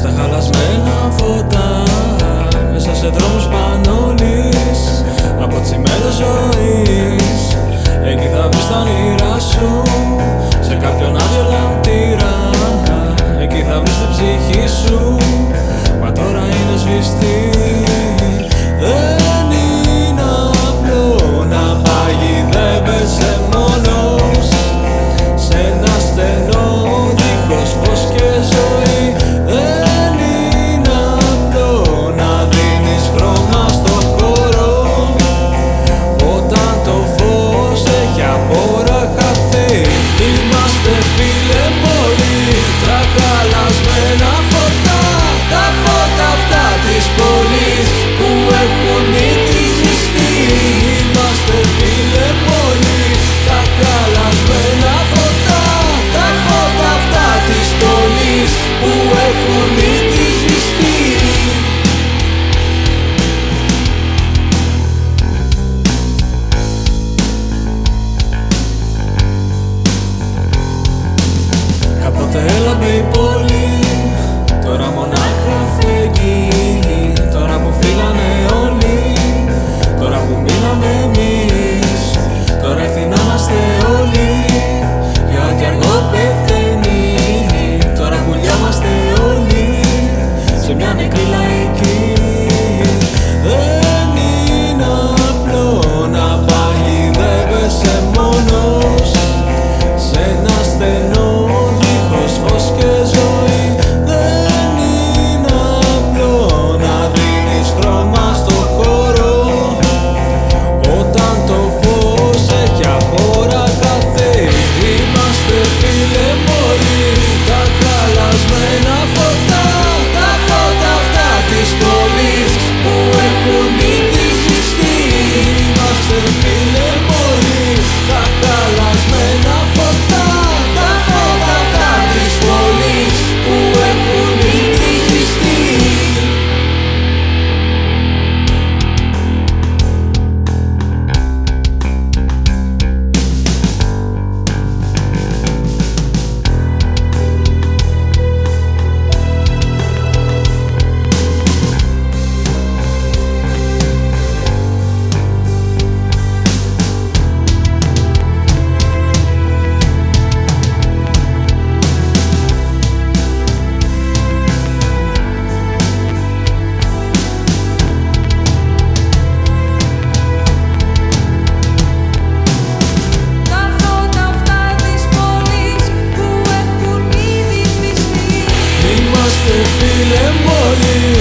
Στα χαλασμένα φώτα Μέσα σε δρόμους πανόλης Από τσιμέντα ζωής. Εκεί θα βρεις τα όνειρά σου Σε κάποιον άδειο λαμπτήρα. Εκεί θα βρεις την ψυχή σου Μα τώρα είναι σβηστή. Ε, you.